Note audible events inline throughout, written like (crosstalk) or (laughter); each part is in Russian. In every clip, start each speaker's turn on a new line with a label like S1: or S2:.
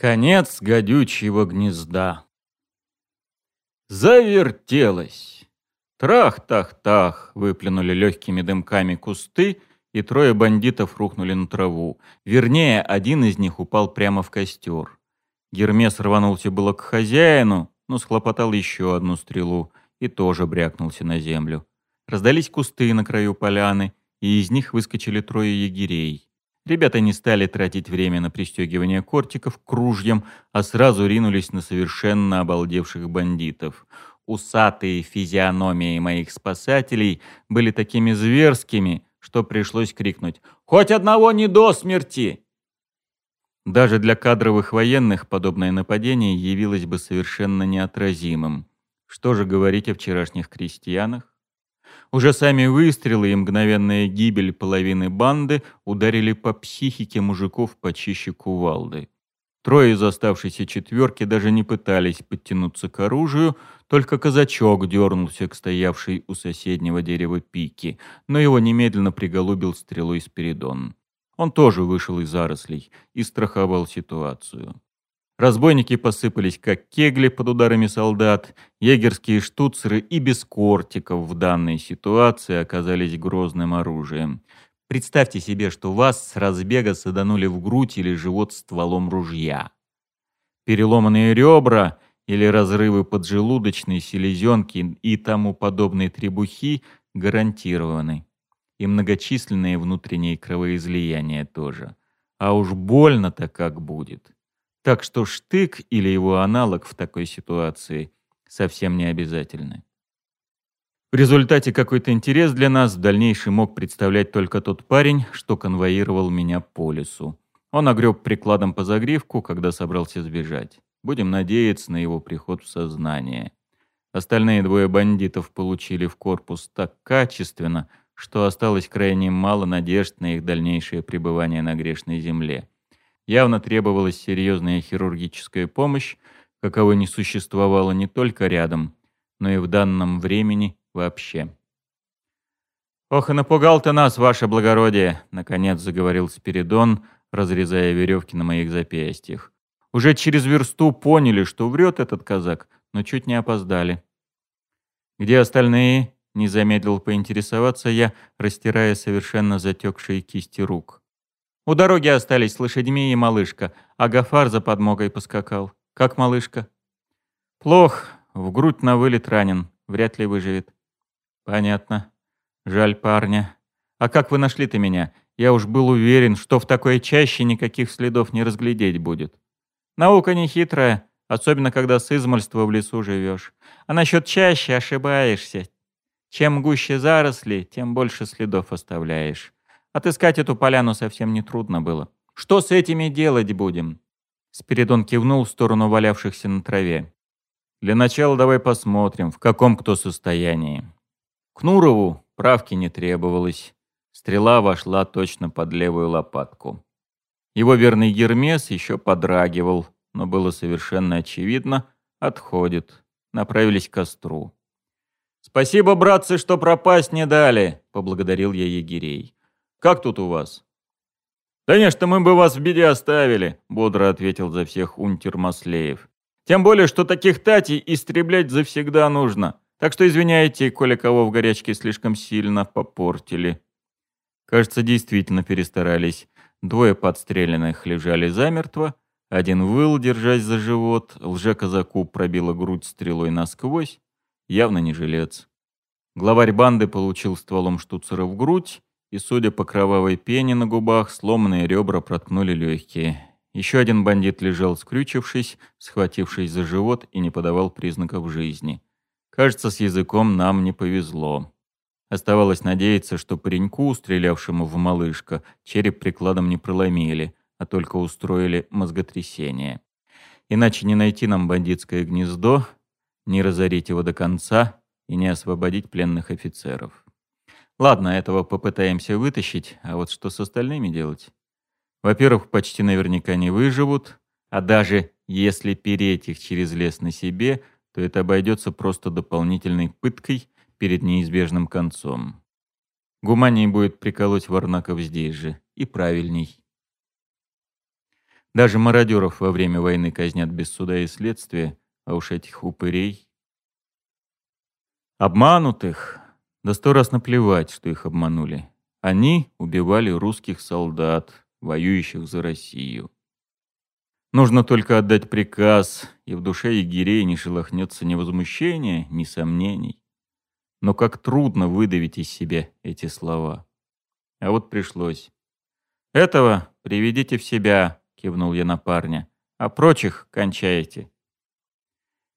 S1: Конец гадючего гнезда. Завертелось. Трах-тах-тах, выплюнули легкими дымками кусты, и трое бандитов рухнули на траву. Вернее, один из них упал прямо в костер. Гермес рванулся было к хозяину, но схлопотал еще одну стрелу и тоже брякнулся на землю. Раздались кусты на краю поляны, и из них выскочили трое егерей. Ребята не стали тратить время на пристегивание кортиков к ружьям, а сразу ринулись на совершенно обалдевших бандитов. Усатые физиономии моих спасателей были такими зверскими, что пришлось крикнуть «Хоть одного не до смерти!» Даже для кадровых военных подобное нападение явилось бы совершенно неотразимым. Что же говорить о вчерашних крестьянах? Уже сами выстрелы и мгновенная гибель половины банды ударили по психике мужиков почище кувалды. Трое из оставшейся четверки даже не пытались подтянуться к оружию, только казачок дернулся к стоявшей у соседнего дерева пике, но его немедленно приголубил стрелой Спиридон. Он тоже вышел из зарослей и страховал ситуацию. Разбойники посыпались, как кегли под ударами солдат. Егерские штуцеры и без кортиков в данной ситуации оказались грозным оружием. Представьте себе, что вас с разбега саданули в грудь или живот стволом ружья. Переломанные ребра или разрывы поджелудочной, селезенки и тому подобные требухи гарантированы. И многочисленные внутренние кровоизлияния тоже. А уж больно-то как будет. Так что штык или его аналог в такой ситуации совсем не обязательны. В результате какой-то интерес для нас в дальнейшем мог представлять только тот парень, что конвоировал меня по лесу. Он огреб прикладом по загривку, когда собрался сбежать. Будем надеяться на его приход в сознание. Остальные двое бандитов получили в корпус так качественно, что осталось крайне мало надежд на их дальнейшее пребывание на грешной земле. Явно требовалась серьезная хирургическая помощь, каковой не существовало не только рядом, но и в данном времени вообще. «Ох, и напугал ты нас, ваше благородие!» — наконец заговорил Спиридон, разрезая веревки на моих запястьях. «Уже через версту поняли, что врет этот казак, но чуть не опоздали». «Где остальные?» — не замедлил поинтересоваться я, растирая совершенно затекшие кисти рук. У дороги остались лошадьми и малышка, а Гафар за подмогой поскакал. Как малышка? Плох, в грудь на вылет ранен, вряд ли выживет. Понятно. Жаль парня. А как вы нашли-то меня? Я уж был уверен, что в такой чаще никаких следов не разглядеть будет. Наука не хитрая, особенно когда с измольства в лесу живешь. А насчет чаще ошибаешься. Чем гуще заросли, тем больше следов оставляешь. Отыскать эту поляну совсем не трудно было. Что с этими делать будем? Спиридон кивнул в сторону валявшихся на траве. Для начала давай посмотрим, в каком кто состоянии. К Нурову правки не требовалось. Стрела вошла точно под левую лопатку. Его верный Гермес еще подрагивал, но было совершенно очевидно, отходит. Направились к костру. «Спасибо, братцы, что пропасть не дали», — поблагодарил я егерей. Как тут у вас?» «Конечно, мы бы вас в беде оставили», — бодро ответил за всех унтер Маслеев. «Тем более, что таких татей истреблять завсегда нужно. Так что извиняйте, коли кого в горячке слишком сильно попортили». Кажется, действительно перестарались. Двое подстреленных лежали замертво, один выл, держась за живот, лже-казаку пробила грудь стрелой насквозь, явно не жилец. Главарь банды получил стволом штуцера в грудь, и, судя по кровавой пене на губах, сломанные ребра проткнули легкие. Еще один бандит лежал скрючившись, схватившись за живот и не подавал признаков жизни. Кажется, с языком нам не повезло. Оставалось надеяться, что пареньку, стрелявшему в малышка, череп прикладом не проломили, а только устроили мозготрясение. Иначе не найти нам бандитское гнездо, не разорить его до конца и не освободить пленных офицеров. Ладно, этого попытаемся вытащить, а вот что с остальными делать? Во-первых, почти наверняка не выживут, а даже если переть их через лес на себе, то это обойдется просто дополнительной пыткой перед неизбежным концом. Гуманней будет приколоть варнаков здесь же, и правильней. Даже мародеров во время войны казнят без суда и следствия, а уж этих упырей. Обманутых, да сто раз наплевать, что их обманули. Они убивали русских солдат, воюющих за Россию. Нужно только отдать приказ, и в душе егерей не шелохнется ни возмущения, ни сомнений. Но как трудно выдавить из себя эти слова. А вот пришлось. «Этого приведите в себя», — кивнул я на парня, «а прочих кончаете».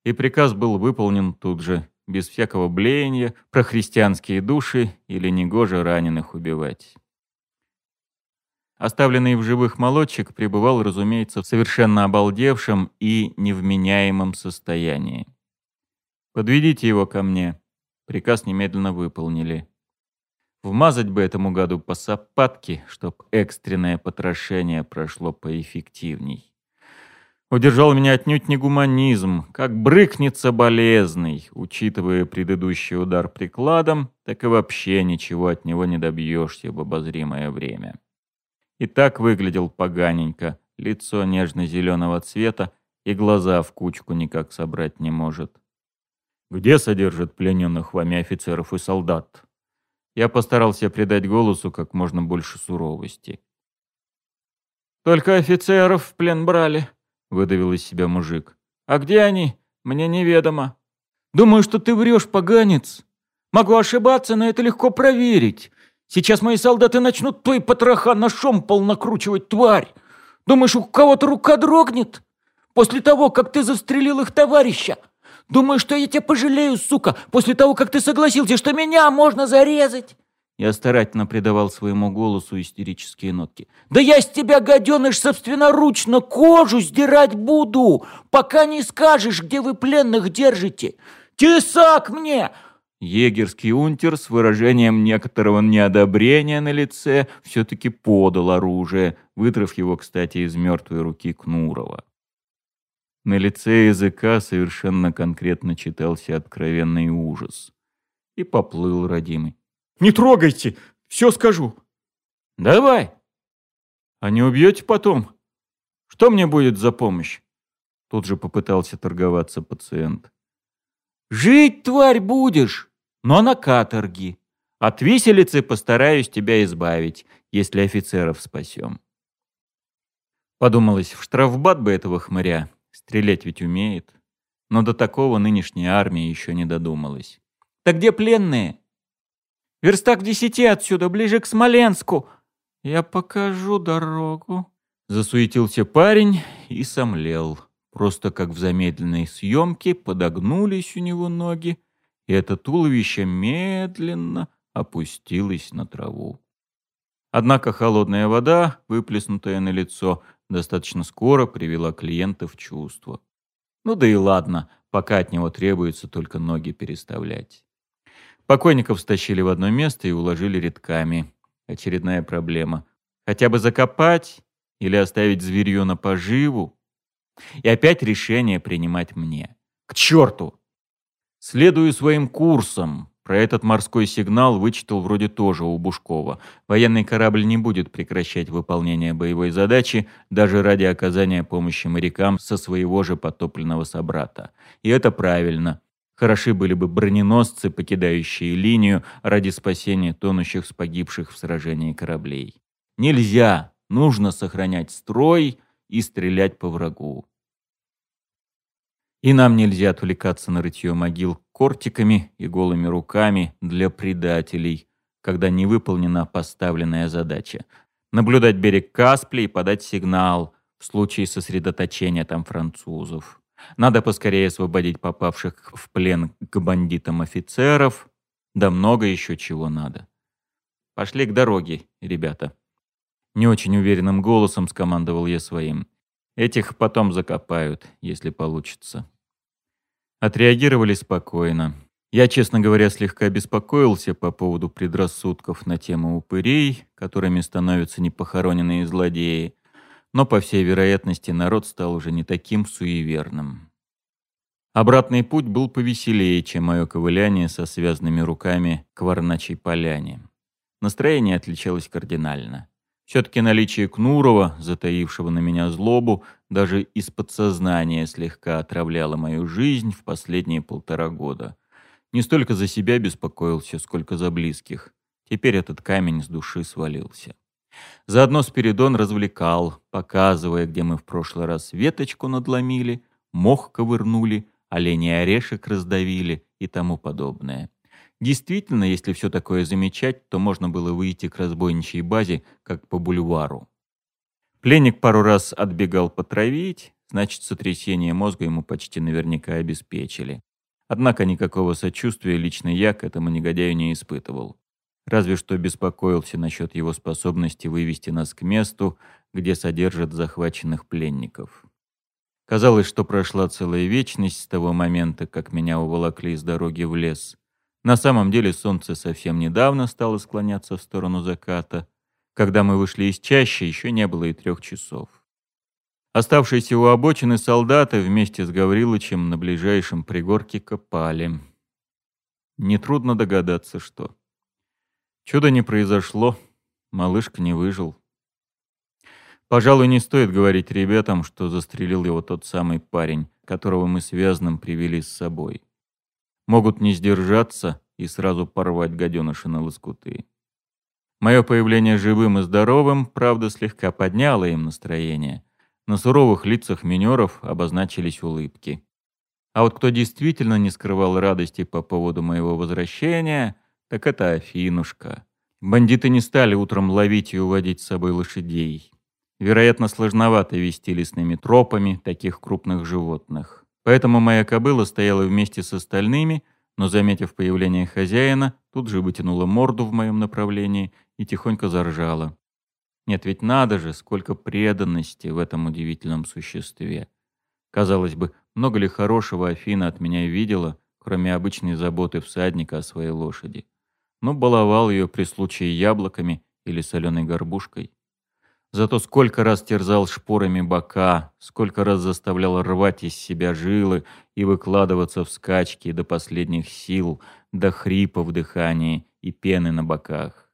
S1: И приказ был выполнен тут же, без всякого блеяния, про христианские души или негоже раненых убивать. Оставленный в живых молодчик пребывал, разумеется, в совершенно обалдевшем и невменяемом состоянии. «Подведите его ко мне». Приказ немедленно выполнили. Вмазать бы этому гаду по сапатке, чтоб экстренное потрошение прошло поэффективней. Удержал меня отнюдь не гуманизм, как брыкнется болезный. Учитывая предыдущий удар прикладом, так и вообще ничего от него не добьешься в обозримое время. И так выглядел поганенько, лицо нежно-зеленого цвета и глаза в кучку никак собрать не может. «Где содержат плененных вами офицеров и солдат?» Я постарался придать голосу как можно больше суровости. «Только офицеров в плен брали», выдавил из себя мужик. «А где они? Мне неведомо». «Думаю, что ты врешь, поганец. Могу ошибаться, но это легко проверить. Сейчас мои солдаты начнут твои потроха на шомпол накручивать, тварь. Думаешь, у кого-то рука дрогнет? После того, как ты застрелил их товарища? Думаешь, что я тебя пожалею, сука, после того, как ты согласился, что меня можно зарезать?» Я старательно придавал своему голосу истерические нотки. «Да я с тебя, гаденыш, собственноручно кожу сдирать буду, пока не скажешь, где вы пленных держите! Тесак мне!» Егерский унтер с выражением некоторого неодобрения на лице все-таки подал оружие, выдрав его, кстати, из мертвой руки Кнурова. На лице языка совершенно конкретно читался откровенный ужас. И поплыл родимый.
S2: Не трогайте, все скажу.
S1: Давай. А не убьете потом? Что мне будет за помощь? Тут же попытался торговаться пациент. Жить, тварь, будешь, но на каторге. От виселицы постараюсь тебя избавить, если офицеров спасем. Подумалось, в штрафбат бы этого хмыря. Стрелять ведь умеет. Но до такого нынешняя армия еще не додумалась. Так где пленные? Верстак в десяти отсюда, ближе к Смоленску. Я покажу дорогу. Засуетился парень и сомлел. Просто как в замедленной съемке подогнулись у него ноги, и это туловище медленно опустилось на траву. Однако холодная вода, выплеснутая на лицо, достаточно скоро привела клиента в чувство. Ну да и ладно, пока от него требуется только ноги переставлять. Покойников стащили в одно место и уложили редками. Очередная проблема. Хотя бы закопать или оставить зверье на поживу. И опять решение принимать мне. К черту! Следую своим курсом. Про этот морской сигнал вычитал вроде тоже у Бушкова. Военный корабль не будет прекращать выполнение боевой задачи даже ради оказания помощи морякам со своего же потопленного собрата. И это правильно. Хороши были бы броненосцы, покидающие линию ради спасения тонущих с погибших в сражении кораблей. Нельзя, нужно сохранять строй и стрелять по врагу. И нам нельзя отвлекаться на рытье могил кортиками и голыми руками для предателей, когда не выполнена поставленная задача. Наблюдать берег Каспли и подать сигнал в случае сосредоточения там французов. Надо поскорее освободить попавших в плен к бандитам офицеров. Да много еще чего надо. Пошли к дороге, ребята. Не очень уверенным голосом скомандовал я своим. Этих потом закопают, если получится. Отреагировали спокойно. Я, честно говоря, слегка беспокоился по поводу предрассудков на тему упырей, которыми становятся непохороненные злодеи но, по всей вероятности, народ стал уже не таким суеверным. Обратный путь был повеселее, чем мое ковыляние со связанными руками к Варначей поляне. Настроение отличалось кардинально. Все-таки наличие Кнурова, затаившего на меня злобу, даже из подсознания слегка отравляло мою жизнь в последние полтора года. Не столько за себя беспокоился, сколько за близких. Теперь этот камень с души свалился. Заодно Спиридон развлекал, показывая, где мы в прошлый раз веточку надломили, мох ковырнули, оленей орешек раздавили и тому подобное. Действительно, если все такое замечать, то можно было выйти к разбойничьей базе, как по бульвару. Пленник пару раз отбегал потравить, значит, сотрясение мозга ему почти наверняка обеспечили. Однако никакого сочувствия лично я к этому негодяю не испытывал. Разве что беспокоился насчет его способности вывести нас к месту, где содержат захваченных пленников. Казалось, что прошла целая вечность с того момента, как меня уволокли из дороги в лес. На самом деле солнце совсем недавно стало склоняться в сторону заката. Когда мы вышли из чащи, еще не было и трех часов. Оставшиеся у обочины солдаты вместе с Гаврилычем на ближайшем пригорке копали. Нетрудно догадаться, что. Чудо не произошло, малышка не выжил. Пожалуй, не стоит говорить ребятам, что застрелил его тот самый парень, которого мы связанным привели с собой могут не сдержаться и сразу порвать гаденыша на лоскуты. Мое появление живым и здоровым, правда, слегка подняло им настроение. На суровых лицах минеров обозначились улыбки. А вот кто действительно не скрывал радости по поводу моего возвращения, так это Афинушка. Бандиты не стали утром ловить и уводить с собой лошадей. Вероятно, сложновато вести лесными тропами таких крупных животных. Поэтому моя кобыла стояла вместе с остальными, но, заметив появление хозяина, тут же вытянула морду в моем направлении и тихонько заржала. Нет, ведь надо же, сколько преданности в этом удивительном существе. Казалось бы, много ли хорошего Афина от меня видела, кроме обычной заботы всадника о своей лошади. Но баловал ее при случае яблоками или соленой горбушкой. Зато сколько раз терзал шпорами бока, сколько раз заставлял рвать из себя жилы и выкладываться в скачки до последних сил, до хрипа в дыхании и пены на боках.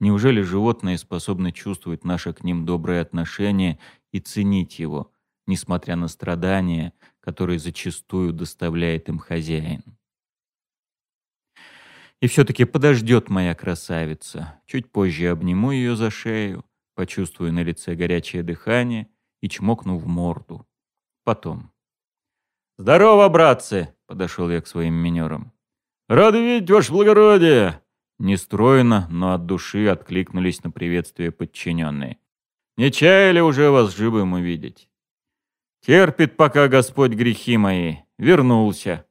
S1: Неужели животные способны чувствовать наше к ним доброе отношение и ценить его, несмотря на страдания, которые зачастую доставляет им хозяин? И все-таки подождет моя красавица. Чуть позже обниму ее за шею, почувствую на лице горячее дыхание и чмокну в морду. Потом. «Здорово, братцы!» — подошел я к своим минерам. «Рады видеть, ваше благородие!» Нестройно, но от души откликнулись на приветствие подчиненные. «Не чаяли уже вас живым увидеть?» «Терпит пока Господь грехи мои. Вернулся».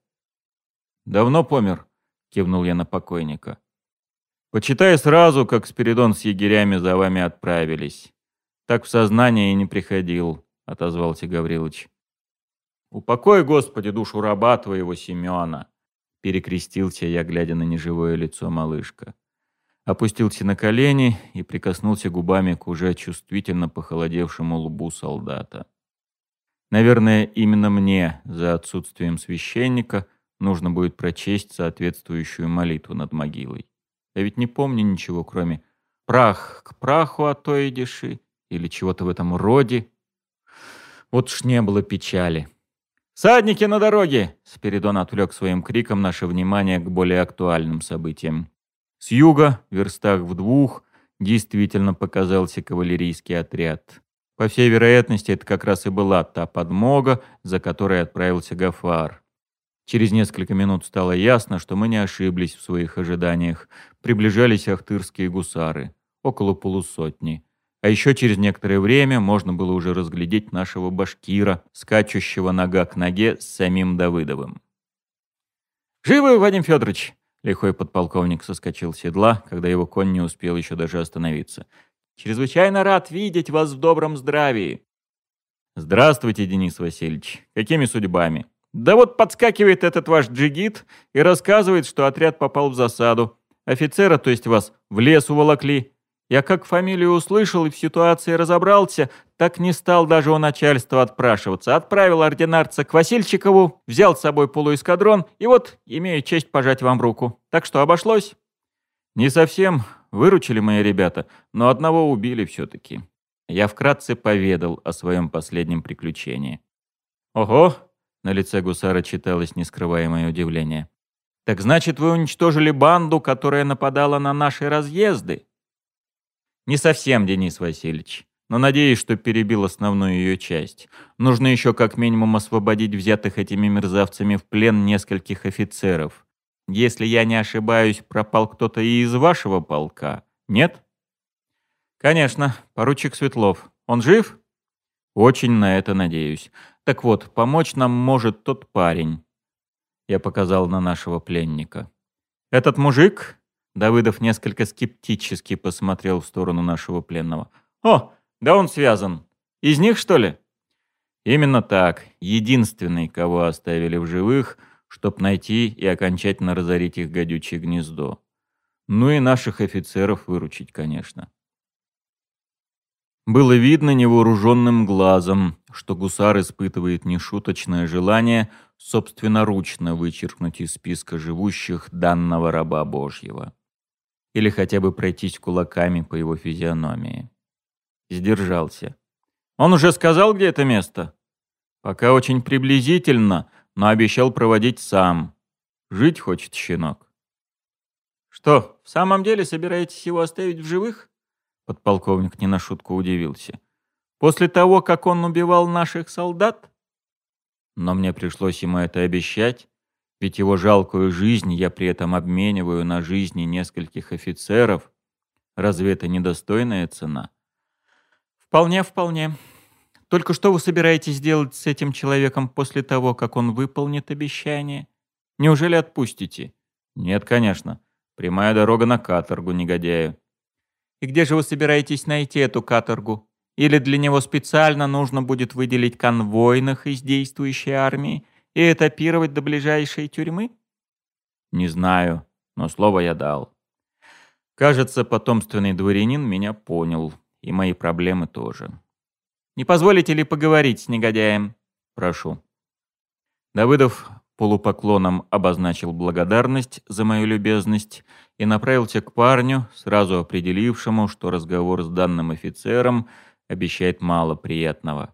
S1: «Давно помер?» — кивнул я на покойника. Почитай сразу, как Спиридон с егерями за вами отправились. Так в сознание и не приходил, отозвался Гаврилович. Упокой, Господи, душу раба твоего Семена, перекрестился я, глядя на неживое лицо малышка. Опустился на колени и прикоснулся губами к уже чувствительно похолодевшему лбу солдата. Наверное, именно мне, за отсутствием священника, нужно будет прочесть соответствующую молитву над могилой. Я ведь не помню ничего, кроме «прах к праху, а то и деши» или чего-то в этом роде. Вот ж не было печали. «Садники на дороге!» Спиридон отвлек своим криком наше внимание к более актуальным событиям. С юга, верстах в двух, действительно показался кавалерийский отряд. По всей вероятности, это как раз и была та подмога, за которой отправился Гафар. Через несколько минут стало ясно, что мы не ошиблись в своих ожиданиях. Приближались ахтырские гусары, около полусотни. А еще через некоторое время можно было уже разглядеть нашего башкира, скачущего нога к ноге с самим Давыдовым. «Живы, Вадим Федорович!» Лихой подполковник соскочил с седла, когда его конь не успел еще даже остановиться. «Чрезвычайно рад видеть вас в добром здравии!» «Здравствуйте, Денис Васильевич. Какими судьбами?» Да вот подскакивает этот ваш джигит и рассказывает, что отряд попал в засаду. Офицера, то есть вас, в лес уволокли. Я как фамилию услышал и в ситуации разобрался, так не стал даже у начальства отпрашиваться. Отправил ординарца к Васильчикову, взял с собой полуэскадрон, и вот имею честь пожать вам руку. Так что обошлось? Не совсем, выручили мои ребята, но одного убили все-таки. Я вкратце поведал о своем последнем приключении. «Ого!» — на лице гусара читалось нескрываемое удивление. «Так значит, вы уничтожили банду, которая нападала на наши разъезды?» «Не совсем, Денис Васильевич, но надеюсь, что перебил основную ее часть. Нужно еще как минимум освободить взятых этими мерзавцами в плен нескольких офицеров. Если я не ошибаюсь, пропал кто-то и из вашего полка, нет?» «Конечно, поручик Светлов. Он жив?» «Очень на это надеюсь. Так вот, помочь нам может тот парень». Я показал на нашего пленника. «Этот мужик?» Давыдов несколько скептически посмотрел в сторону нашего пленного. «О, да он связан. Из них, что ли?» «Именно так. Единственный, кого оставили в живых, чтоб найти и окончательно разорить их гадючее гнездо. Ну и наших офицеров выручить, конечно». Было видно невооруженным глазом, что гусар испытывает нешуточное желание собственноручно вычеркнуть из списка живущих данного раба Божьего. Или хотя бы пройтись кулаками по его физиономии. Сдержался. «Он уже сказал, где это место?» «Пока очень приблизительно, но обещал проводить сам. Жить хочет щенок». «Что, в самом деле собираетесь его оставить в живых?» Подполковник не на шутку удивился. «После того, как он убивал наших солдат?» Но мне пришлось ему это обещать, ведь его жалкую жизнь я при этом обмениваю на жизни нескольких офицеров. Разве это недостойная цена? «Вполне, вполне. Только что вы собираетесь делать с этим человеком после того, как он выполнит обещание? Неужели отпустите?» «Нет, конечно. Прямая дорога на каторгу, негодяю». И где же вы собираетесь найти эту каторгу? Или для него специально нужно будет выделить конвойных из действующей армии и этапировать до ближайшей тюрьмы? Не знаю, но слово я дал. Кажется, потомственный дворянин меня понял, и мои проблемы тоже. Не позволите ли поговорить с негодяем? Прошу. Давыдов полупоклоном обозначил благодарность за мою любезность и направился к парню, сразу определившему, что разговор с данным офицером обещает мало приятного.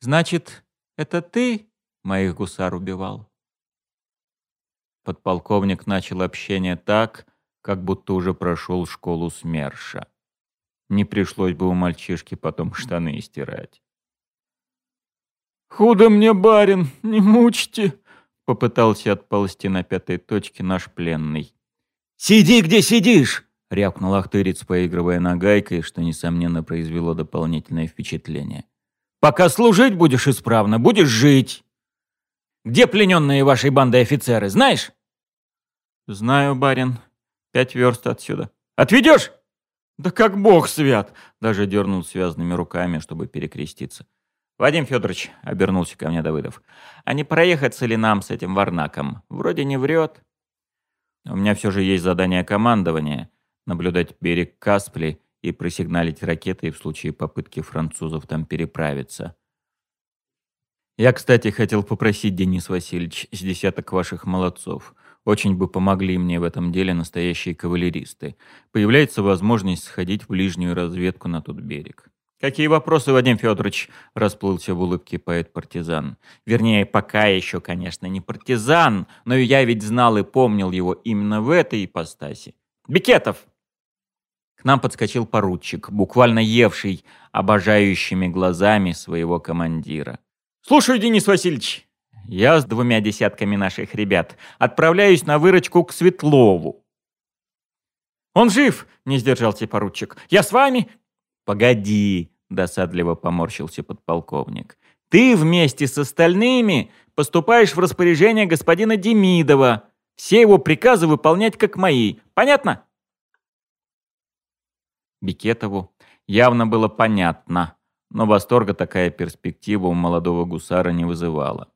S1: «Значит, это ты моих гусар убивал?» Подполковник начал общение так, как будто уже прошел школу СМЕРШа. Не пришлось бы у мальчишки потом штаны стирать.
S2: «Худо мне, барин, не мучьте!» — попытался отползти на пятой точке наш пленный.
S3: «Сиди, где сидишь!» — рявкнул Ахтырец, поигрывая нагайкой, что, несомненно, произвело дополнительное впечатление. «Пока служить будешь исправно, будешь жить! Где плененные вашей банды офицеры, знаешь?»
S2: «Знаю, барин. Пять верст отсюда».
S3: «Отведешь?»
S2: «Да как бог свят!» — даже дернул связанными руками, чтобы перекреститься.
S1: «Вадим Федорович», — обернулся ко мне Давыдов, — «а не проехаться ли нам с этим варнаком? Вроде не врет». «У меня все же есть задание командования — наблюдать берег Каспли и просигналить ракетой в случае попытки французов там переправиться». «Я, кстати, хотел попросить, Денис Васильевич, с десяток ваших молодцов. Очень бы помогли мне в этом деле настоящие кавалеристы. Появляется возможность сходить в ближнюю разведку на тот берег». «Какие вопросы, Вадим Федорович?» – расплылся в улыбке поэт-партизан. Вернее, пока еще, конечно, не партизан, но я ведь знал и помнил его именно в этой ипостаси. «Бикетов!» К нам подскочил поручик, буквально евший обожающими глазами своего командира. «Слушаю, Денис Васильевич!» Я с двумя десятками наших ребят отправляюсь на выручку к Светлову. «Он жив!» — не сдержался поручик. «Я с вами?» «Погоди!» — досадливо поморщился подполковник. «Ты вместе с остальными поступаешь в распоряжение господина Демидова. Все его приказы выполнять как мои. Понятно?» Бикетову явно было понятно, но восторга такая перспектива у молодого гусара не вызывала.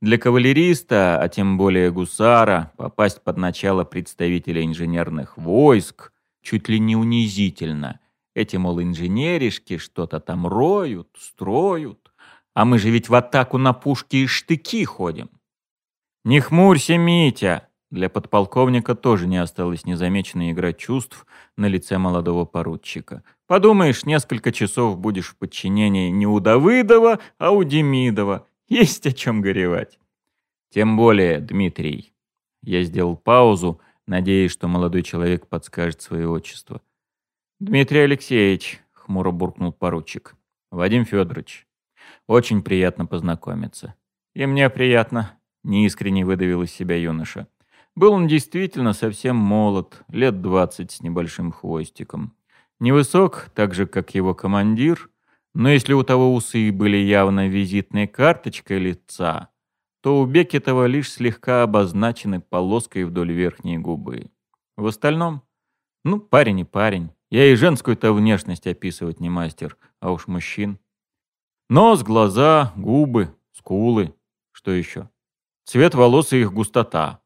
S1: Для кавалериста, а тем более гусара, попасть под начало представителя инженерных войск чуть ли не унизительно. Эти, мол, инженеришки что-то там роют, строят. А мы же ведь в атаку на пушки и штыки ходим. «Не хмурься, Митя!» Для подполковника тоже не осталось незамеченной игра чувств на лице молодого поручика. Подумаешь, несколько часов будешь в подчинении не у Давыдова, а у Демидова. Есть о чем горевать. Тем более, Дмитрий. Я сделал паузу, надеясь, что молодой человек подскажет свое отчество. «Дмитрий Алексеевич», — хмуро буркнул поручик. «Вадим Федорович, очень приятно познакомиться». «И мне приятно», — неискренне выдавил из себя юноша. Был он действительно совсем молод, лет двадцать с небольшим хвостиком. Невысок, так же, как его командир, но если у того усы были явно визитной карточкой лица, то у Бекетова лишь слегка обозначены полоской вдоль верхней губы. В остальном, ну, парень и парень. Я и женскую-то внешность описывать не мастер, а уж мужчин. Нос, глаза, губы, скулы. Что еще? Цвет волос и их густота.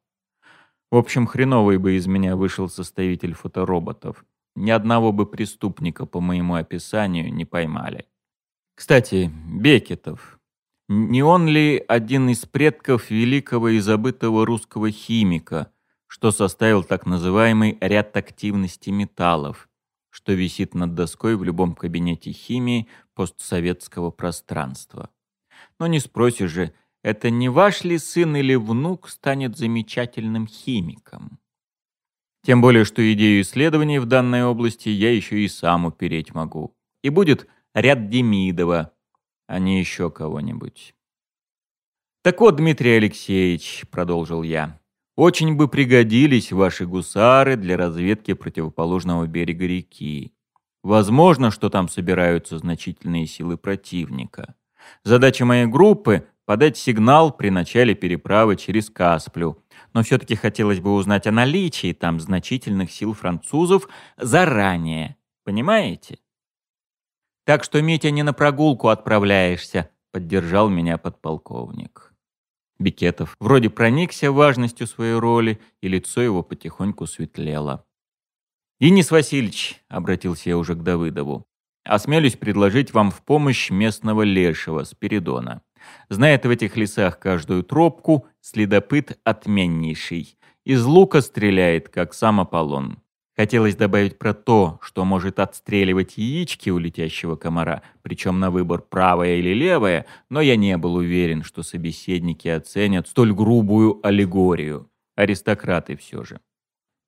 S1: В общем, хреновый бы из меня вышел составитель фотороботов. Ни одного бы преступника по моему описанию не поймали. Кстати, Бекетов. Не он ли один из предков великого и забытого русского химика, что составил так называемый ряд активности металлов, что висит над доской в любом кабинете химии постсоветского пространства? Но не спросишь же, это не ваш ли сын или внук станет замечательным химиком? Тем более, что идею исследований в данной области я еще и сам упереть могу. И будет ряд Демидова, а не еще кого-нибудь. «Так вот, Дмитрий Алексеевич», — продолжил я, — «очень бы пригодились ваши гусары для разведки противоположного берега реки. Возможно, что там собираются значительные силы противника. Задача моей группы подать сигнал при начале переправы через Касплю. Но все-таки хотелось бы узнать о наличии там значительных сил французов заранее. Понимаете? Так что, Митя, не на прогулку отправляешься, поддержал меня подполковник. Бикетов вроде проникся важностью своей роли, и лицо его потихоньку светлело. «Денис Васильевич», — обратился я уже к Давыдову, — «осмелюсь предложить вам в помощь местного лешего Спиридона. Знает в этих лесах каждую тропку, следопыт отменнейший. Из лука стреляет, как сам Аполлон. Хотелось добавить про то, что может отстреливать яички у летящего комара, причем на выбор правое или левое, но я не был уверен, что собеседники оценят столь грубую аллегорию. Аристократы все же.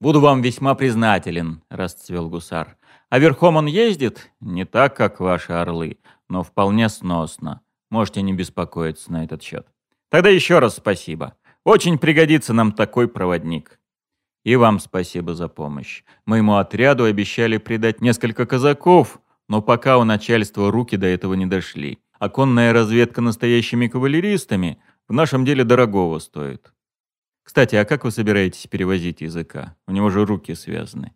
S1: «Буду вам весьма признателен», — расцвел гусар. «А верхом он ездит? Не так, как ваши орлы, но вполне сносно. Можете не беспокоиться на этот счет. Тогда еще раз спасибо. Очень пригодится нам такой проводник. И вам спасибо за помощь. Моему отряду обещали придать несколько казаков, но пока у начальства руки до этого не дошли. А конная разведка настоящими кавалеристами в нашем деле дорогого стоит. Кстати, а как вы собираетесь перевозить языка? У него же руки связаны.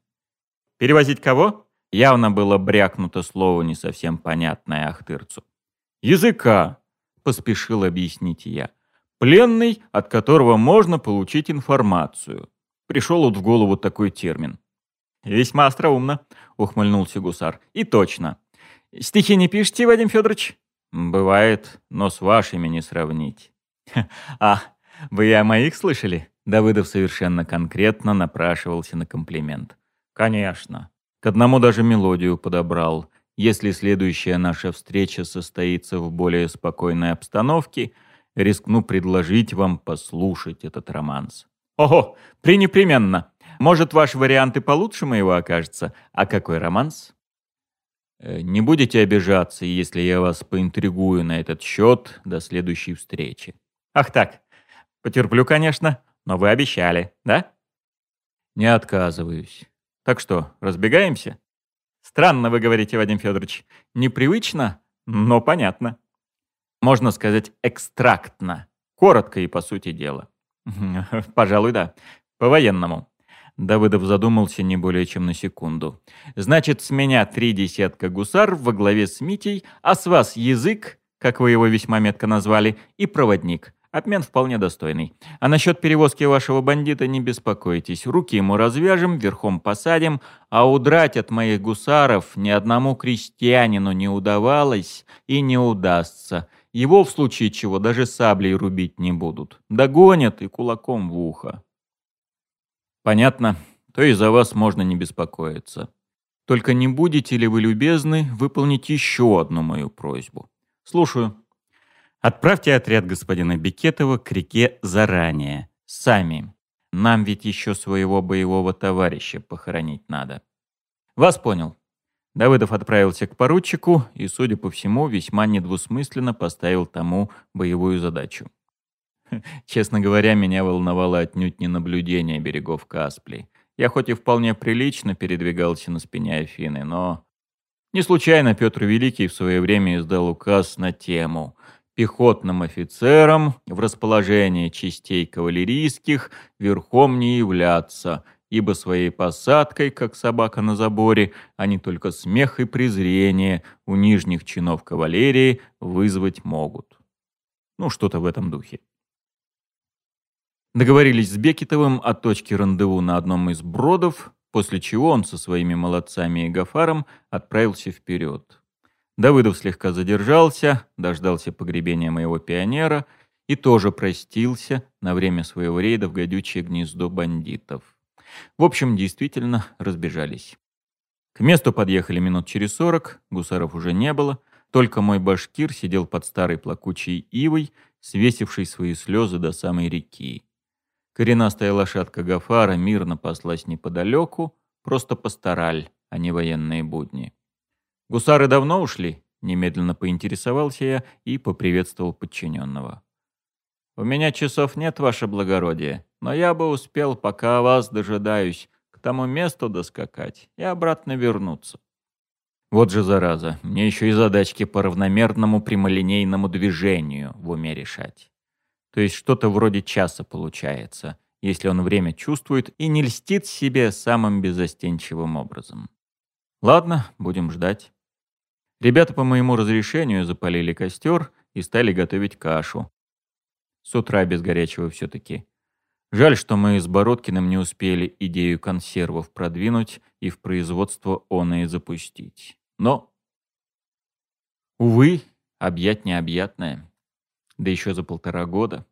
S1: Перевозить кого? Явно было брякнуто слово не совсем понятное Ахтырцу. «Языка», — поспешил объяснить я. «Пленный, от которого можно получить информацию». Пришел вот в голову такой термин. «Весьма остроумно», — ухмыльнулся гусар. «И точно. Стихи не пишете, Вадим Федорович?» «Бывает, но с вашими не сравнить». «А, вы и о моих слышали?» Давыдов совершенно конкретно напрашивался на комплимент. «Конечно. К одному даже мелодию подобрал. Если следующая наша встреча состоится в более спокойной обстановке, рискну предложить вам послушать этот романс. Ого, пренепременно. Может, ваш вариант и получше моего окажется. А какой романс? Э, не будете обижаться, если я вас поинтригую на этот счет до следующей встречи. Ах так, потерплю, конечно, но вы обещали, да? Не отказываюсь. Так что, разбегаемся? Странно вы говорите, Вадим Федорович. Непривычно, но понятно. Можно сказать экстрактно. Коротко и по сути дела. (laughs) Пожалуй, да. По-военному. Давыдов задумался не более чем на секунду. «Значит, с меня три десятка гусар во главе с Митей, а с вас язык, как вы его весьма метко назвали, и проводник. Обмен вполне достойный. А насчет перевозки вашего бандита не беспокойтесь. Руки ему развяжем, верхом посадим, а удрать от моих гусаров ни одному крестьянину не удавалось и не удастся. Его в случае чего даже саблей рубить не будут. Догонят и кулаком в ухо. Понятно. То и за вас можно не беспокоиться. Только не будете ли вы любезны выполнить еще одну мою просьбу? Слушаю. Отправьте отряд господина Бекетова к реке заранее. Сами. Нам ведь еще своего боевого товарища похоронить надо. Вас понял. Давыдов отправился к поручику и, судя по всему, весьма недвусмысленно поставил тому боевую задачу. Честно говоря, меня волновало отнюдь не наблюдение берегов Каспли. Я хоть и вполне прилично передвигался на спине Афины, но... Не случайно Петр Великий в свое время издал указ на тему «Пехотным офицерам в расположении частей кавалерийских верхом не являться, ибо своей посадкой, как собака на заборе, они только смех и презрение у нижних чинов кавалерии вызвать могут». Ну, что-то в этом духе. Договорились с Бекетовым о точке рандеву на одном из бродов, после чего он со своими молодцами и Гафаром отправился вперед. Давыдов слегка задержался, дождался погребения моего пионера и тоже простился на время своего рейда в гадючее гнездо бандитов. В общем, действительно разбежались. К месту подъехали минут через сорок, гусаров уже не было, только мой башкир сидел под старой плакучей ивой, свесившей свои слезы до самой реки. Коренастая лошадка Гафара мирно паслась неподалеку, просто пастораль, а не военные будни. «Гусары давно ушли?» — немедленно поинтересовался я и поприветствовал подчиненного. «У меня часов нет, ваше благородие, но я бы успел, пока вас дожидаюсь, к тому месту доскакать и обратно вернуться». Вот же зараза, мне еще и задачки по равномерному прямолинейному движению в уме решать. То есть что-то вроде часа получается, если он время чувствует и не льстит себе самым безостенчивым образом. Ладно, будем ждать. Ребята по моему разрешению запалили костер и стали готовить кашу. С утра без горячего все-таки. Жаль, что мы с Бородкиным не успели идею консервов продвинуть и в производство оно и запустить. Но, увы, объять необъятное да еще за полтора года.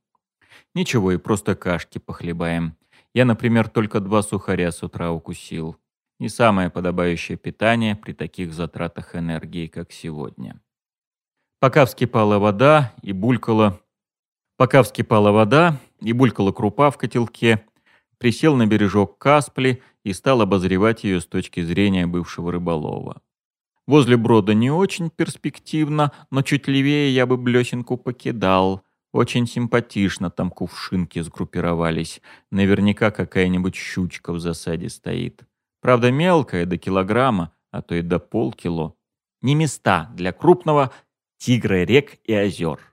S1: Ничего, и просто кашки похлебаем. Я, например, только два сухаря с утра укусил. Не самое подобающее питание при таких затратах энергии, как сегодня. Пока вскипала вода и булькала... Пока вскипала вода и булькала крупа в котелке, присел на бережок Каспли и стал обозревать ее с точки зрения бывшего рыболова. Возле брода не очень перспективно, но чуть левее я бы блесенку покидал. Очень симпатично там кувшинки сгруппировались. Наверняка какая-нибудь щучка в засаде стоит. Правда, мелкая, до килограмма, а то и до полкило. Не места для крупного тигра рек и озер.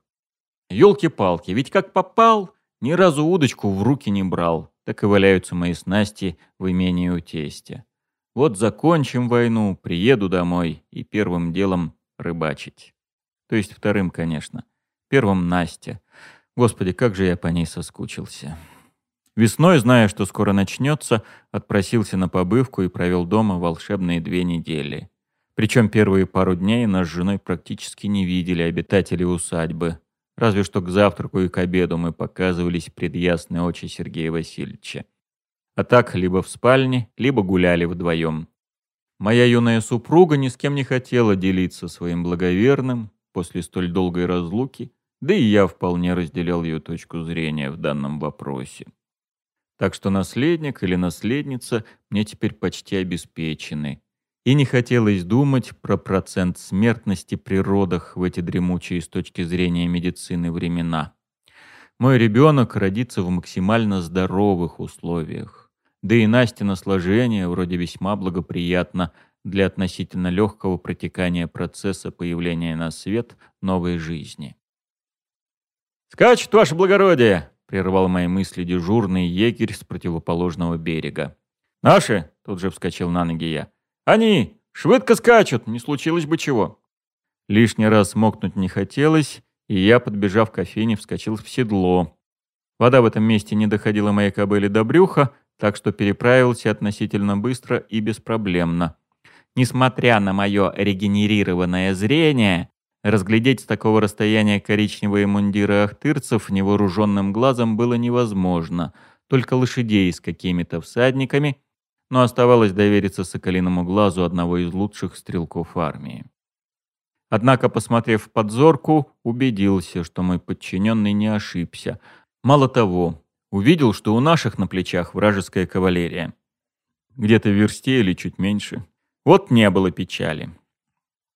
S1: Ёлки-палки, ведь как попал, ни разу удочку в руки не брал. Так и валяются мои снасти в имении у тестя. Вот закончим войну, приеду домой и первым делом рыбачить. То есть вторым, конечно. Первым Настя. Господи, как же я по ней соскучился. Весной, зная, что скоро начнется, отпросился на побывку и провел дома волшебные две недели. Причем первые пару дней нас с женой практически не видели обитатели усадьбы. Разве что к завтраку и к обеду мы показывались пред ясные очи Сергея Васильевича. А так, либо в спальне, либо гуляли вдвоем. Моя юная супруга ни с кем не хотела делиться своим благоверным после столь долгой разлуки, да и я вполне разделял ее точку зрения в данном вопросе. Так что наследник или наследница мне теперь почти обеспечены. И не хотелось думать про процент смертности при родах в эти дремучие с точки зрения медицины времена. Мой ребенок родится в максимально здоровых условиях. Да и Настина сложение вроде весьма благоприятно для относительно легкого протекания процесса появления на свет новой жизни. «Скачет, ваше благородие!» — прервал мои мысли дежурный егерь с противоположного берега. «Наши?» — тут же вскочил на ноги я. «Они! Швыдко скачут! Не случилось бы чего!» Лишний раз мокнуть не хотелось, и я, подбежав к кофейне, вскочил в седло. Вода в этом месте не доходила моей кобыле до брюха, так что переправился относительно быстро и беспроблемно. Несмотря на мое регенерированное зрение, разглядеть с такого расстояния коричневые мундиры ахтырцев невооруженным глазом было невозможно, только лошадей с какими-то всадниками, но оставалось довериться соколиному глазу одного из лучших стрелков армии. Однако, посмотрев в подзорку, убедился, что мой подчиненный не ошибся. Мало того, увидел, что у наших на плечах вражеская кавалерия. Где-то версте или чуть меньше. Вот не было печали.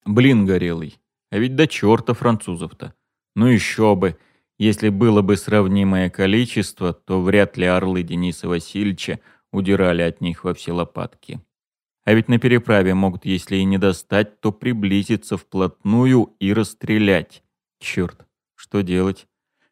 S1: Блин горелый. А ведь до черта французов-то. Ну еще бы. Если было бы сравнимое количество, то вряд ли орлы Дениса Васильевича удирали от них во все лопатки. А ведь на переправе могут, если и не достать, то приблизиться вплотную и расстрелять. Черт, что делать?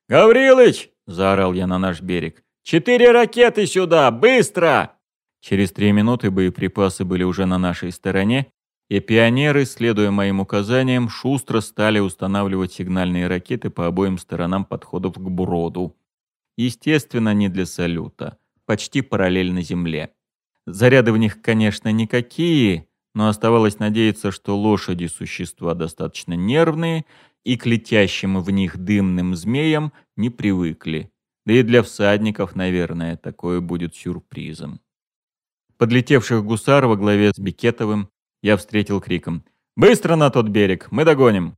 S1: «Гаврилыч!» — заорал я на наш берег. «Четыре ракеты сюда! Быстро!» Через три минуты боеприпасы были уже на нашей стороне, и пионеры, следуя моим указаниям, шустро стали устанавливать сигнальные ракеты по обоим сторонам подходов к Броду. Естественно, не для салюта, почти параллельно земле. Заряды в них, конечно, никакие, но оставалось надеяться, что лошади – существа достаточно нервные и к летящим в них дымным змеям не привыкли. Да и для всадников, наверное, такое будет сюрпризом. Подлетевших гусар во главе с Бикетовым я встретил криком «Быстро на тот берег! Мы догоним!»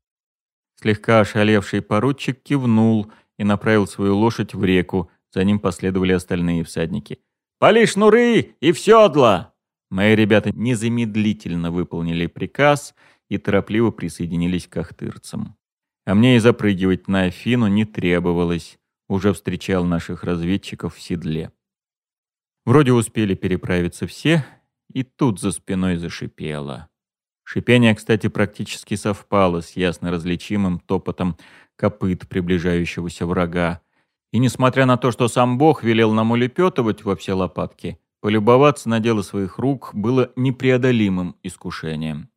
S1: Слегка ошалевший поручик кивнул и направил свою лошадь в реку, за ним последовали остальные всадники. «Пали шнуры и в седла!» Мои ребята незамедлительно выполнили приказ и торопливо присоединились к ахтырцам. А мне и запрыгивать на Афину не требовалось. Уже встречал наших разведчиков в седле. Вроде успели переправиться все, и тут за спиной зашипело. Шипение, кстати, практически совпало с ясно различимым топотом копыт приближающегося врага. И несмотря на то, что сам Бог велел нам улепетывать во все лопатки, полюбоваться на дело своих рук было непреодолимым искушением.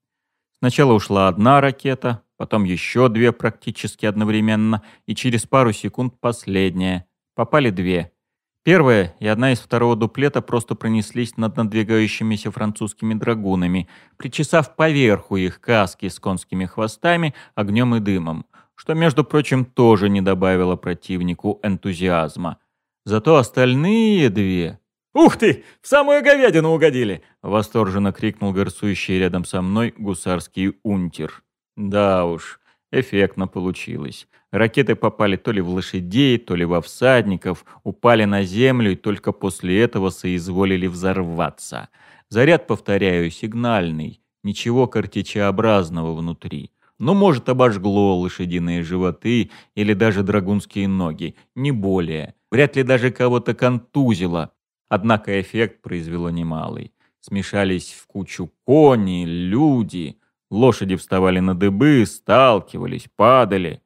S1: Сначала ушла одна ракета, потом еще две практически одновременно, и через пару секунд последняя. Попали две — Первая и одна из второго дуплета просто пронеслись над надвигающимися французскими драгунами, причесав поверху их каски с конскими хвостами, огнем и дымом, что, между прочим, тоже не добавило противнику энтузиазма. Зато остальные две... «Ух ты! В самую говядину угодили!» — восторженно крикнул горсующий рядом со мной гусарский унтер. «Да уж, эффектно получилось. Ракеты попали то ли в лошадей, то ли во всадников, упали на землю и только после этого соизволили взорваться. Заряд, повторяю, сигнальный, ничего картечеобразного внутри. Ну, может, обожгло лошадиные животы или даже драгунские ноги, не более. Вряд ли даже кого-то контузило. Однако эффект произвело немалый. Смешались в кучу кони, люди. Лошади вставали на дыбы, сталкивались, падали.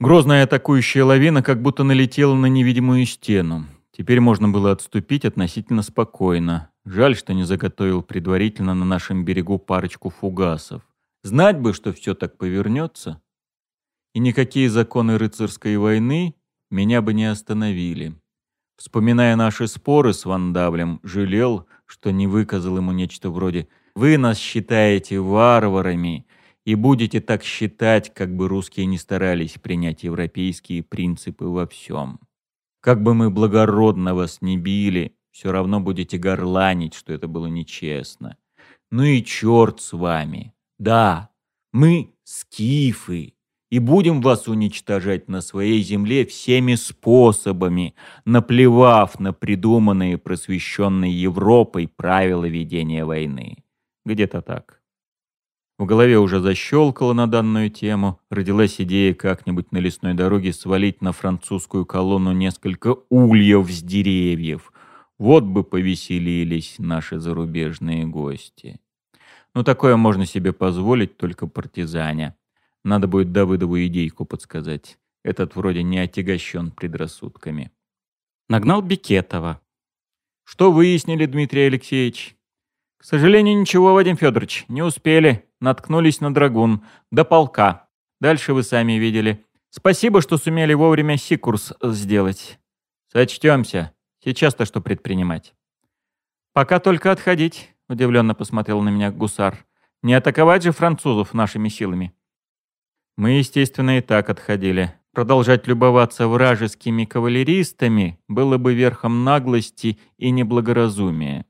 S1: Грозная атакующая лавина как будто налетела на невидимую стену. Теперь можно было отступить относительно спокойно. Жаль, что не заготовил предварительно на нашем берегу парочку фугасов. Знать бы, что все так повернется. И никакие законы рыцарской войны меня бы не остановили. Вспоминая наши споры с Вандавлем, жалел, что не выказал ему нечто вроде «Вы нас считаете варварами, и будете так считать, как бы русские не старались принять европейские принципы во всем. Как бы мы благородно вас не били, все равно будете горланить, что это было нечестно. Ну и черт с вами. Да, мы скифы, и будем вас уничтожать на своей земле всеми способами, наплевав на придуманные просвещенной Европой правила ведения войны. Где-то так. В голове уже защелкало на данную тему, родилась идея как-нибудь на лесной дороге свалить на французскую колонну несколько ульев с деревьев. Вот бы повеселились наши зарубежные гости. Но такое можно себе позволить только партизане. Надо будет Давыдову идейку подсказать. Этот вроде не отягощен предрассудками. Нагнал Бекетова. Что выяснили, Дмитрий Алексеевич? К сожалению, ничего, Вадим Федорович, не успели наткнулись на драгун. До полка. Дальше вы сами видели. Спасибо, что сумели вовремя Сикурс сделать. Сочтемся. Сейчас-то что предпринимать? Пока только отходить, удивленно посмотрел на меня гусар. Не атаковать же французов нашими силами. Мы, естественно, и так отходили, Продолжать любоваться вражескими кавалеристами было бы верхом наглости и неблагоразумия.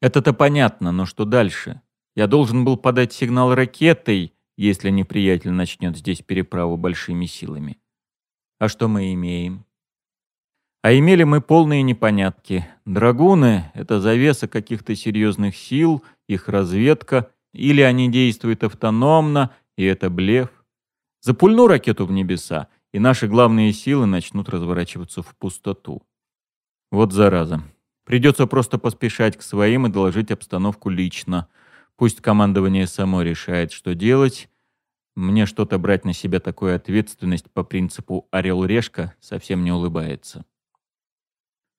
S1: Это-то понятно, но что дальше? Я должен был подать сигнал ракетой, если неприятель начнет здесь переправу большими силами. А что мы имеем? А имели мы полные непонятки. Драгуны — это завеса каких-то серьезных сил, их разведка, или они действуют автономно, и это блеф. Запульну ракету в небеса, и наши главные силы начнут разворачиваться в пустоту. Вот зараза. Придется просто поспешать к своим и доложить обстановку лично. Пусть командование само решает, что делать. Мне что-то брать на себя такую ответственность по принципу «орел-решка» совсем не улыбается.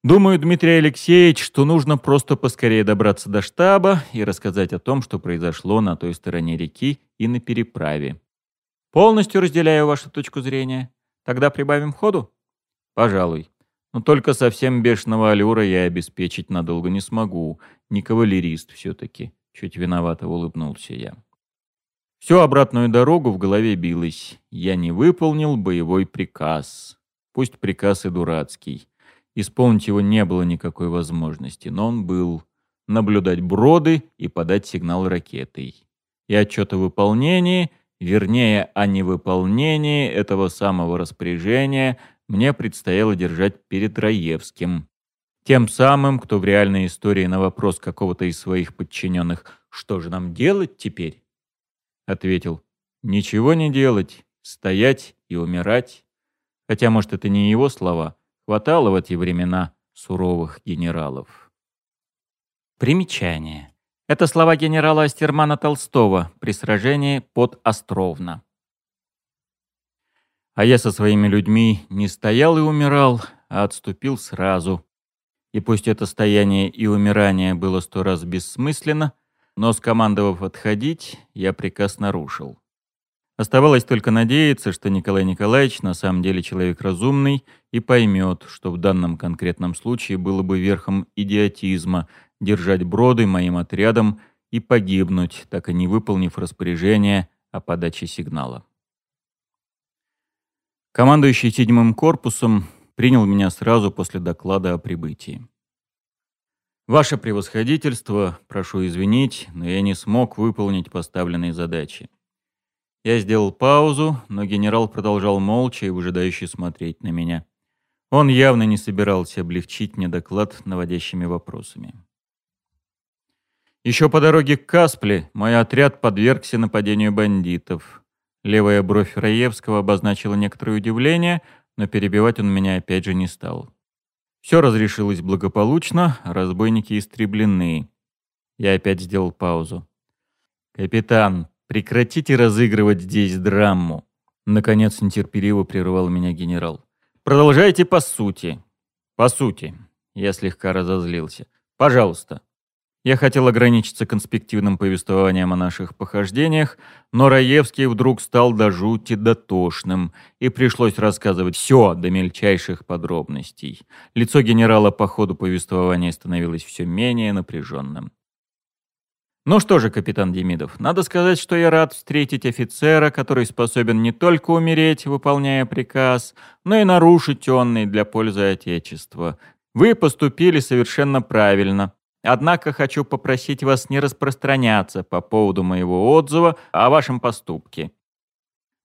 S1: Думаю, Дмитрий Алексеевич, что нужно просто поскорее добраться до штаба и рассказать о том, что произошло на той стороне реки и на переправе. Полностью разделяю вашу точку зрения. Тогда прибавим ходу? Пожалуй. Но только совсем бешеного аллюра я обеспечить надолго не смогу. Не кавалерист все-таки. Чуть виновато улыбнулся я. Всю обратную дорогу в голове билось. Я не выполнил боевой приказ. Пусть приказ и дурацкий. Исполнить его не было никакой возможности, но он был наблюдать броды и подать сигнал ракетой. И отчет о выполнении — Вернее, о невыполнении этого самого распоряжения мне предстояло держать перед Раевским. Тем самым, кто в реальной истории на вопрос какого-то из своих подчиненных «Что же нам делать теперь?» ответил «Ничего не делать, стоять и умирать». Хотя, может, это не его слова. Хватало в эти времена суровых генералов. Примечание. Это слова генерала Астермана Толстого при сражении под Островно. А я со своими людьми не стоял и умирал, а отступил сразу. И пусть это стояние и умирание было сто раз бессмысленно, но, скомандовав отходить, я приказ нарушил. Оставалось только надеяться, что Николай Николаевич на самом деле человек разумный и поймет, что в данном конкретном случае было бы верхом идиотизма держать броды моим отрядом и погибнуть, так и не выполнив распоряжение о подаче сигнала. Командующий седьмым корпусом принял меня сразу после доклада о прибытии. «Ваше превосходительство, прошу извинить, но я не смог выполнить поставленные задачи. Я сделал паузу, но генерал продолжал молча и выжидающе смотреть на меня. Он явно не собирался облегчить мне доклад наводящими вопросами. Еще по дороге к Каспле мой отряд подвергся нападению бандитов. Левая бровь Раевского обозначила некоторое удивление, но перебивать он меня опять же не стал. Все разрешилось благополучно, разбойники истреблены. Я опять сделал паузу. «Капитан, прекратите разыгрывать здесь драму!» Наконец нетерпеливо прервал меня генерал. «Продолжайте по сути». «По сути». Я слегка разозлился. «Пожалуйста». Я хотел ограничиться конспективным повествованием о наших похождениях, но Раевский вдруг стал до жути дотошным, и пришлось рассказывать все до мельчайших подробностей. Лицо генерала по ходу повествования становилось все менее напряженным. Ну что же, капитан Демидов, надо сказать, что я рад встретить офицера, который способен не только умереть, выполняя приказ, но и нарушить онный для пользы Отечества. Вы поступили совершенно правильно, Однако хочу попросить вас не распространяться по поводу моего отзыва о вашем поступке.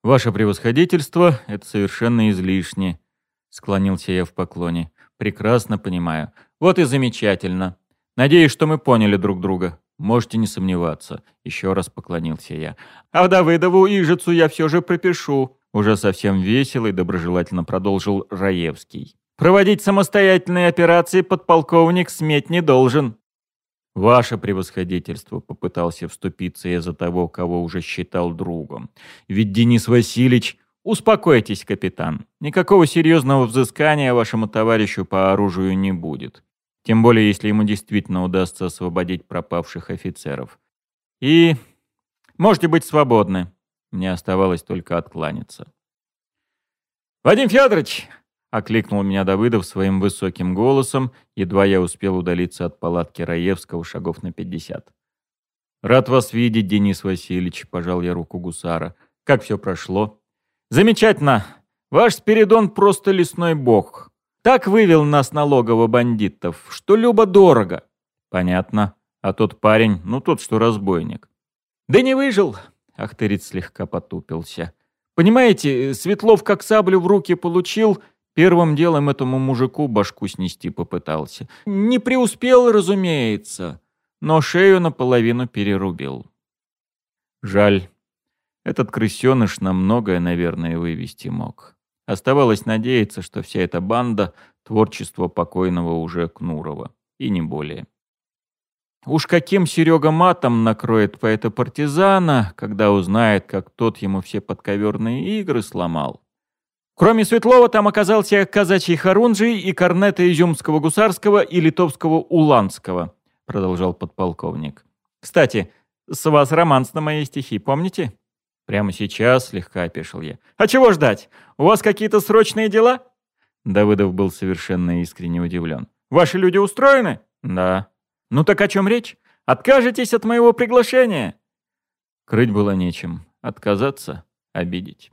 S1: Ваше превосходительство — это совершенно излишне, — склонился я в поклоне. Прекрасно понимаю. Вот и замечательно. Надеюсь, что мы поняли друг друга. Можете не сомневаться. Еще раз поклонился я. А в Давыдову Ижицу я все же пропишу. Уже совсем весело и доброжелательно продолжил Раевский. Проводить самостоятельные операции подполковник сметь не должен. «Ваше превосходительство», — попытался вступиться я за того, кого уже считал другом. «Ведь Денис Васильевич...» «Успокойтесь, капитан. Никакого серьезного взыскания вашему товарищу по оружию не будет. Тем более, если ему действительно удастся освободить пропавших офицеров. И... можете быть свободны». Мне оставалось только откланяться. «Вадим Федорович, — окликнул меня Давыдов своим высоким голосом, едва я успел удалиться от палатки Раевского шагов на пятьдесят. «Рад вас видеть, Денис Васильевич», — пожал я руку гусара. «Как все прошло?» Замечательно. Ваш Спиридон просто лесной бог. Так вывел нас налогово бандитов, что любо-дорого. Понятно. А тот парень, ну тот, что разбойник. Да не выжил. Ахтырец слегка потупился. Понимаете, Светлов как саблю в руки получил, первым делом этому мужику башку снести попытался. Не преуспел, разумеется, но шею наполовину перерубил. Жаль. Этот крысеныш на многое, наверное, вывести мог. Оставалось надеяться, что вся эта банда — творчество покойного уже Кнурова. И не более. Уж каким Серега матом накроет поэта-партизана, когда узнает, как тот ему все подковерные игры сломал. Кроме Светлова, там оказался казачий Харунжий и корнета Изюмского гусарского и литовского Уланского, продолжал подполковник. Кстати, с вас романс на мои стихи, помните? Прямо сейчас слегка опешил я. А чего ждать? У вас какие-то срочные дела? Давыдов был совершенно искренне удивлен. Ваши люди устроены? Да. Ну так о чем речь? Откажетесь от моего приглашения? Крыть было нечем. Отказаться — обидеть.